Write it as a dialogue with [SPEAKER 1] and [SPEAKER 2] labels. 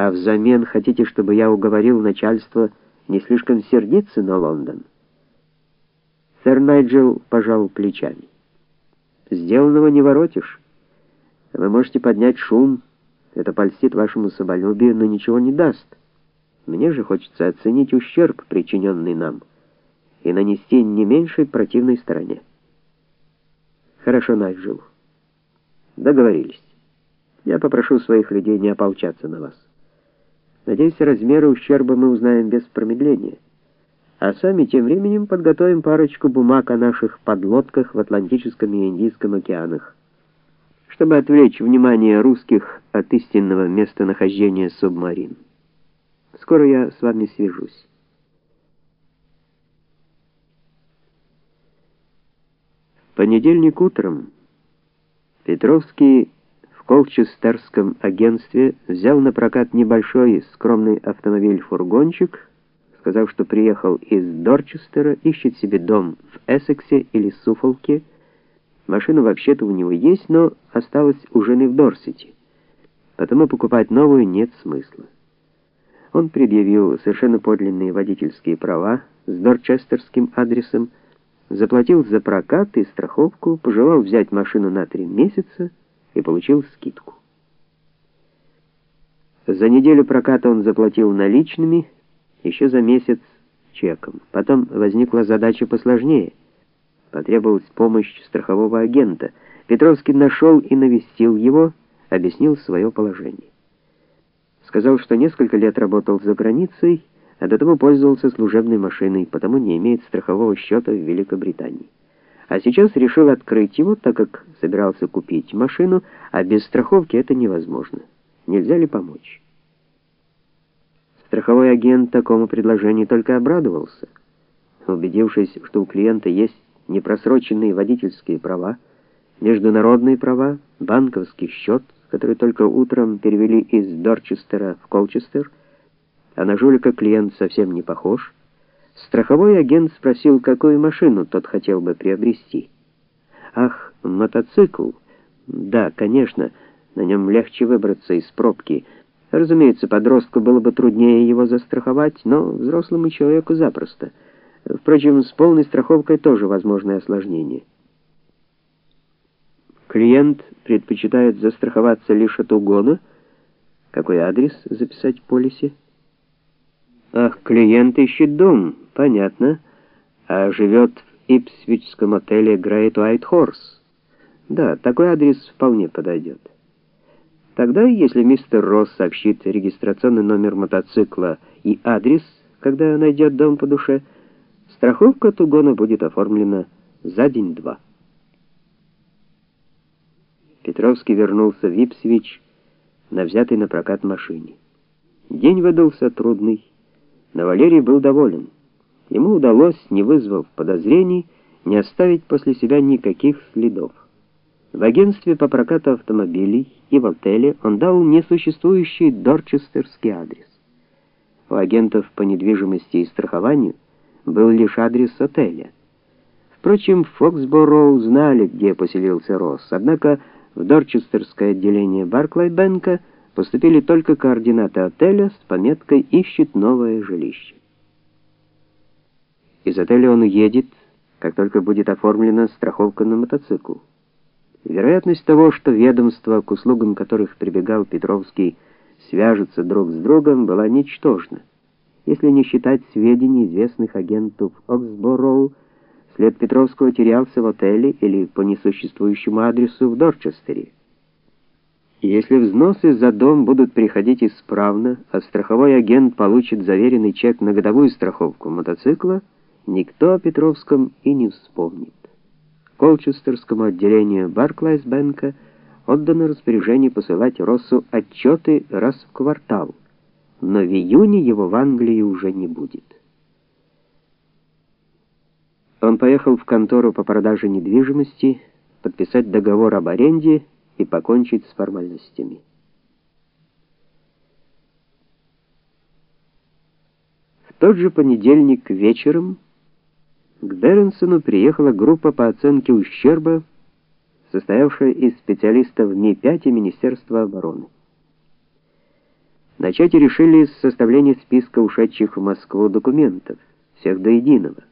[SPEAKER 1] А взамен хотите, чтобы я уговорил начальство не слишком сердиться на Лондон? Сэр Найджел пожал плечами. Сделанного не воротишь. Вы можете поднять шум, это польстит вашему самолюбию, но ничего не даст. Мне же хочется оценить ущерб, причиненный нам, и нанести не меньшей противной стороне. Хорошо, Найджел. Договорились. Я попрошу своих людей не ополчаться на вас. Надеюсь, размеры ущерба мы узнаем без промедления. А сами тем временем подготовим парочку бумаг о наших подлодках в Атлантическом и Индийском океанах, чтобы отвлечь внимание русских от истинного местонахождения субмарин. Скоро я с вами свяжусь. Понедельник утром Петровский Колчестерском агентстве взял на прокат небольшой скромный автомобиль-фургончик, сказав, что приехал из Дорчестера, ищет себе дом в Эссексе или Суффолке. Машина вообще-то у него есть, но осталась у жены в Дорсете. Потому покупать новую нет смысла. Он предъявил совершенно подлинные водительские права с дорчестерским адресом, заплатил за прокат и страховку, пожелал взять машину на три месяца и получил скидку. За неделю проката он заплатил наличными, еще за месяц чеком. Потом возникла задача посложнее. Потребовалась помощь страхового агента. Петровский нашел и навестил его, объяснил свое положение. Сказал, что несколько лет работал за границей, а до того пользовался служебной машиной, потому не имеет страхового счета в Великобритании. А сейчас решил открыть его, так как собирался купить машину, а без страховки это невозможно. Нельзя ли помочь? Страховой агент такому предложению только обрадовался. Убедившись, что у клиента есть непросроченные водительские права, международные права, банковский счет, который только утром перевели из Дорчестера в Колчестер, а на жулика клиент совсем не похож, страховой агент спросил, какую машину тот хотел бы приобрести. Ах, мотоцикл. Да, конечно, на нем легче выбраться из пробки. Разумеется, подростку было бы труднее его застраховать, но взрослому человеку запросто. Впрочем, с полной страховкой тоже возможны осложнения. Клиент предпочитает застраховаться лишь от угона. Какой адрес записать в полисе? Ах, клиент ищет дом, понятно. А живет в Ипсвичском отеле Great White Horse. Да, такой адрес вполне подойдет. Тогда, если мистер Росс сообщит регистрационный номер мотоцикла и адрес, когда найдет дом по душе, страховка от угона будет оформлена за день-два. Петровский вернулся в Ипсвич на взятой на прокат машине. День выдался трудный, но Валерий был доволен. Ему удалось, не вызвав подозрений, не оставить после себя никаких следов. В агентстве по прокату автомобилей и в отеле он дал несуществующий дорчестерский адрес. У агентов по недвижимости и страхованию был лишь адрес отеля. Впрочем, в Фоксборо знали, где поселился Росс, однако в дорчестерское отделение Барклай-Бэнка поступили только координаты отеля с пометкой «Ищет новое жилище». Из отеля он уедет, как только будет оформлена страховка на мотоцикл. Вероятность того, что ведомства, к услугам которых прибегал Петровский, свяжутся друг с другом, была ничтожна. Если не считать сведений известных агентов Оксбороу, след Петровского терялся в отеле или по несуществующему адресу в Дорчестере. Если взносы за дом будут приходить исправно, а страховой агент получит заверенный чек на годовую страховку мотоцикла, никто о Петровском и не вспомнит. Колчестерскому отделению Барклайс-бэнка отдано распоряжение посылать Россу отчеты раз в квартал, но в июне его в Англии уже не будет. Он поехал в контору по продаже недвижимости, подписать договор об аренде и покончить с формальностями. В тот же понедельник вечером к Беренсону приехала группа по оценке ущерба, состоявшая из специалистов Ми-5 и Министерства обороны. Начать решили с составления списка ушедших в Москву документов, всех до единого.